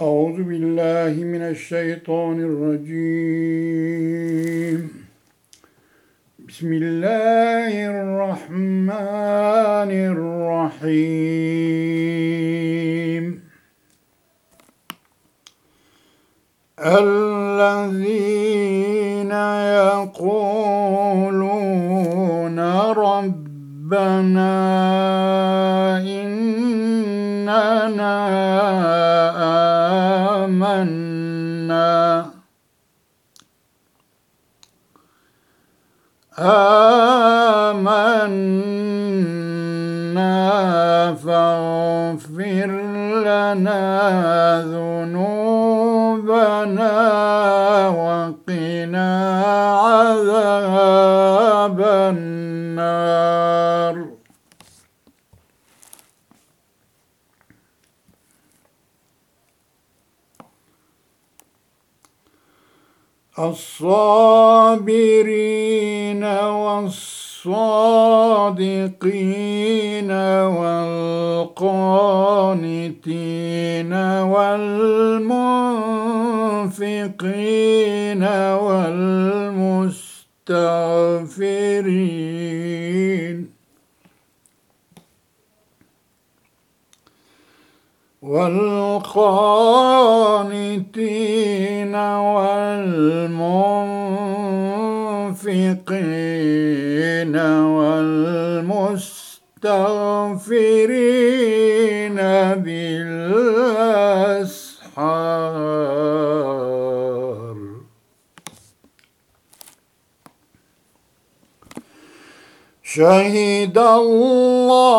أعوذ بالله من الشيطان الرجيم. بسم الله الرحمن الرحيم. الذين يقولون ربنا إننا آمنا آمنا فاغفر لنا ذنوبنا وقنا عذاب النار. الصابرين والصادقين والقانتين والمنفقين والمستغفرين والقانتين والمنفقين والمستغفرين بالأسحار. شهد الله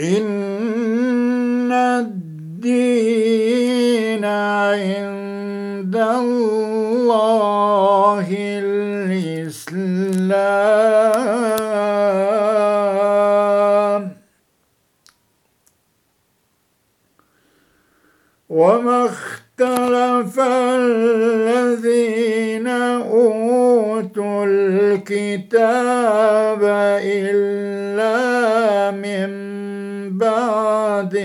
إن الدين عند الله الإسلام. وما اختلف الذين أوتوا الكتاب إلا من بعد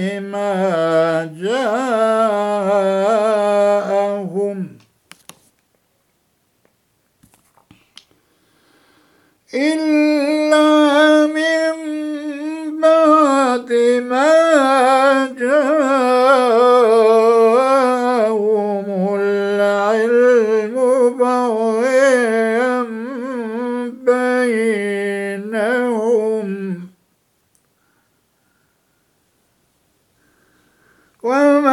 ومن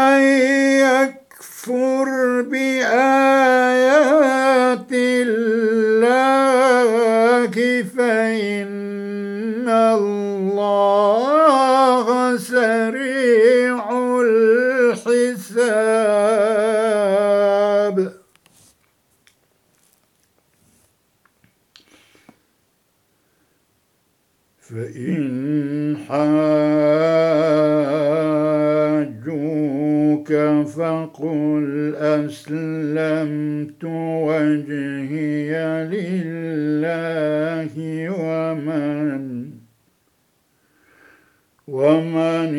فقل أسلمت وجهي لله ومن ومن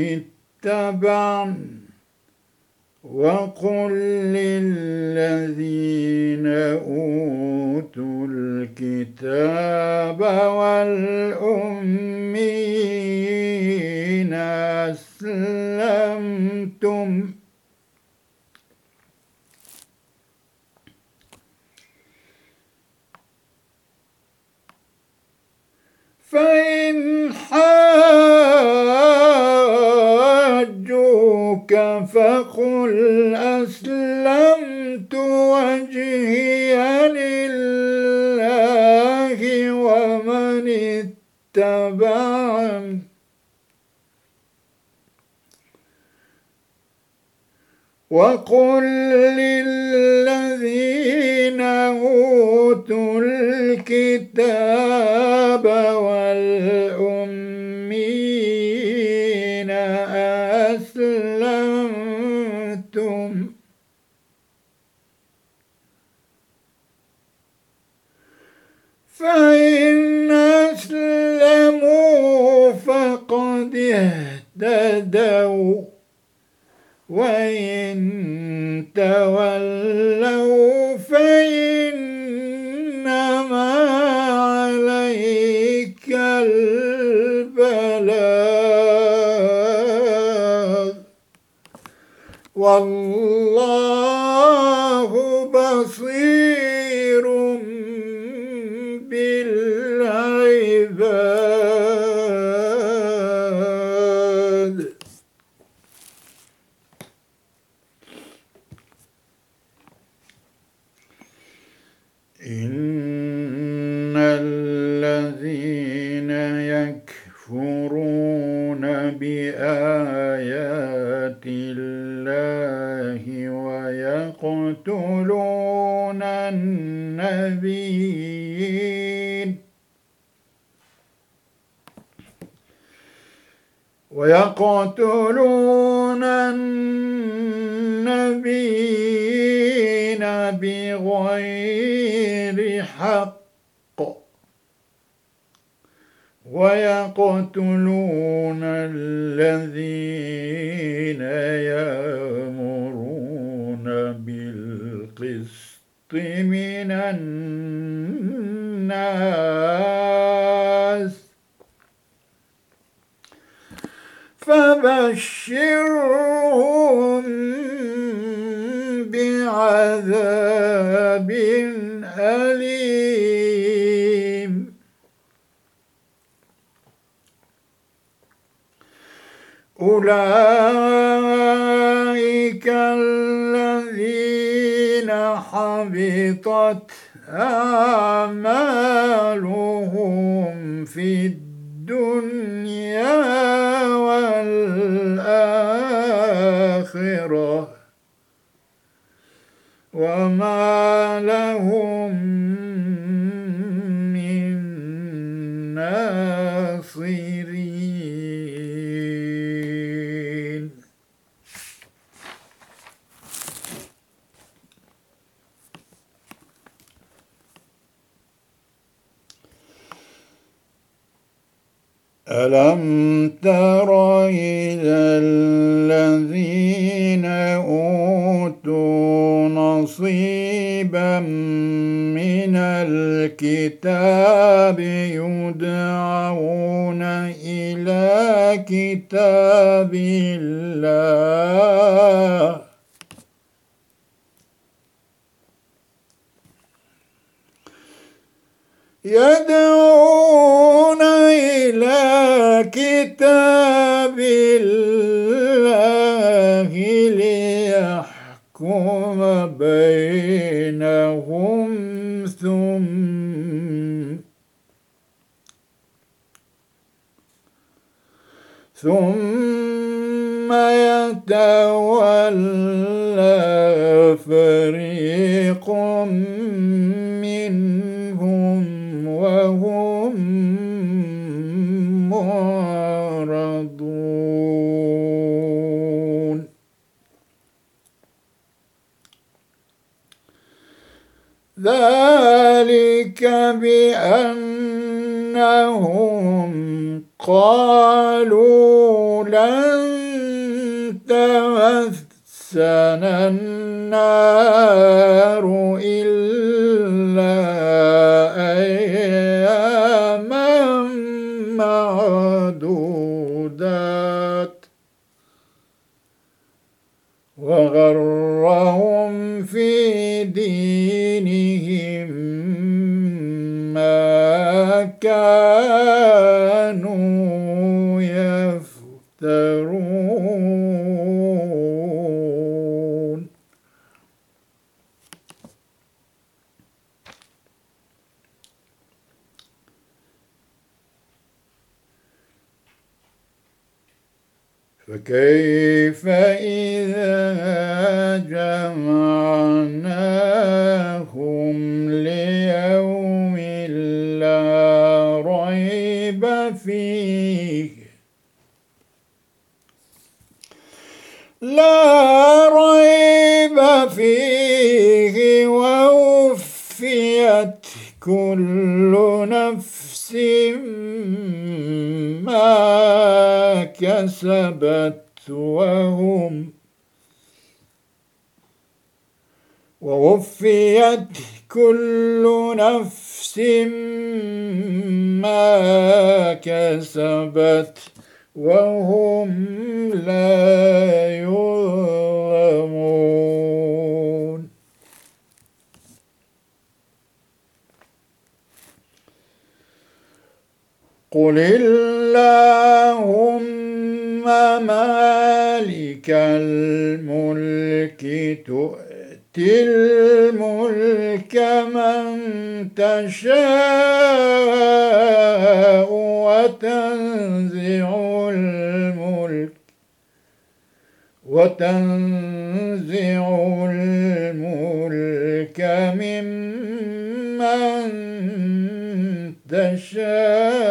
اتبعني وقل للذين أوتوا الكتاب والأمين أسلمتم فإن حاجوك فقل أسلمت وجهي لله ومن اتبعني. وقل للذين الكتاب والأمين أسلمتم. فإن أسلموا فقد اهتدوا وإن تولوا فإنما عليك البلاغ. والله بصير بالعباد إن الذين يكفرون بآيات الله ويقتلون النبيين. ويقتلون النبيين. ويقتلون الذين الذين حبطت أعمالهم في الدنيا والآخرة. وما لهم من ناصرين ألم تر إلى الذين أوتوا نصيبا من الكتاب يدعون إلى كتاب الله. يدعون إلى كتاب الله ليحكم بينهم ثم ثم يتولى فريق منهم وهم معرضون ذلك بأن إنهم قالوا لن تمسنا النار إلا أياما معدودات. وغرهم في دينهم ما كانوا يفترون فكيف إذا جمعناهم ليوم لا ريب فيه؟ لا ريب فيه ووفيت كل نفس ما كسبت وهم ووفيت كل نفس ما كسبت وهم لا يظلمون. قل اللهم مالك الملك تؤتي الملك من تشاء وتنزع الملك وتنزع الملك ممن تشاء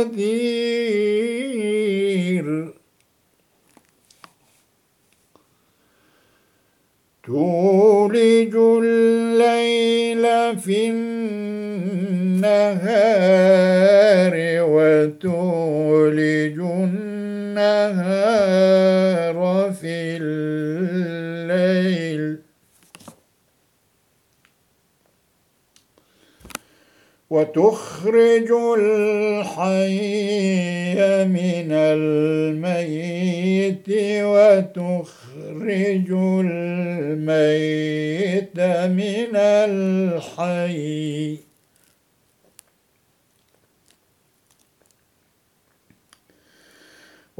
قدير تولج الليل في النهار. وتخرج الحي من الميت وتخرج الميت من الحي.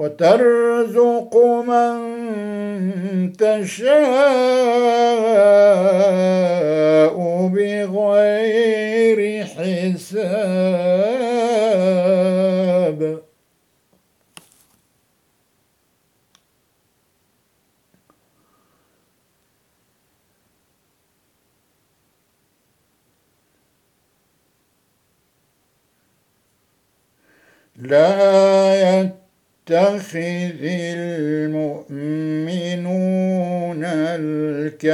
وترزق من تشاء بغير حساب. لا يتخذ المؤمنون الكافرين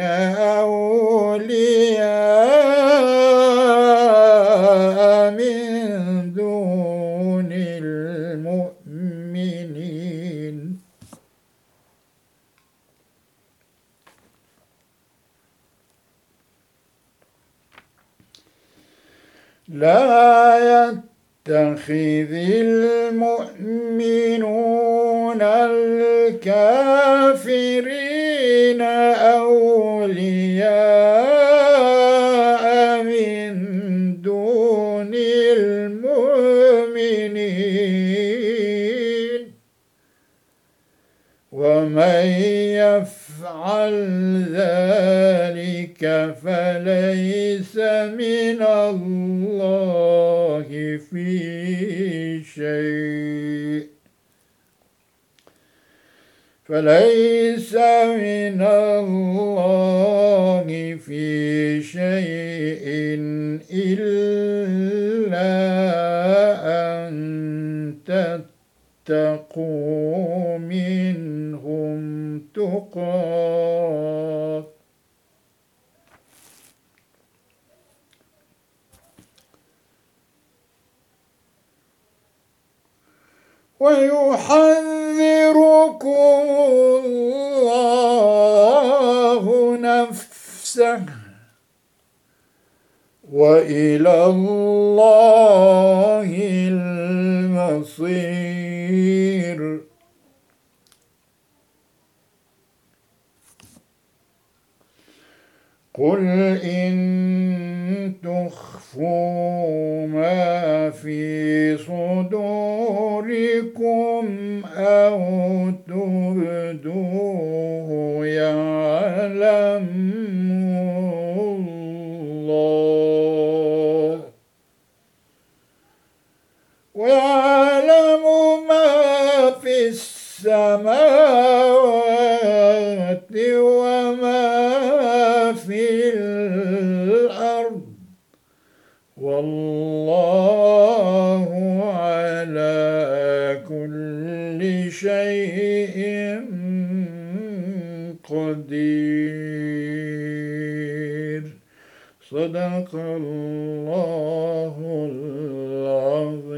أولياء من دون المؤمنين. لا يتخذ المؤمنون الكافرين أولياء من دون المؤمنين. ومن يفعل ذلك فليس من الله في شيء. فليس من الله في شيء إلا أن تتقوا منهم تقاه ويحذركم الله نفسه. وإلى الله المصير. قل إن تخفوا ما في صدوركم أو تبدوه يعلم صدق الله العظيم.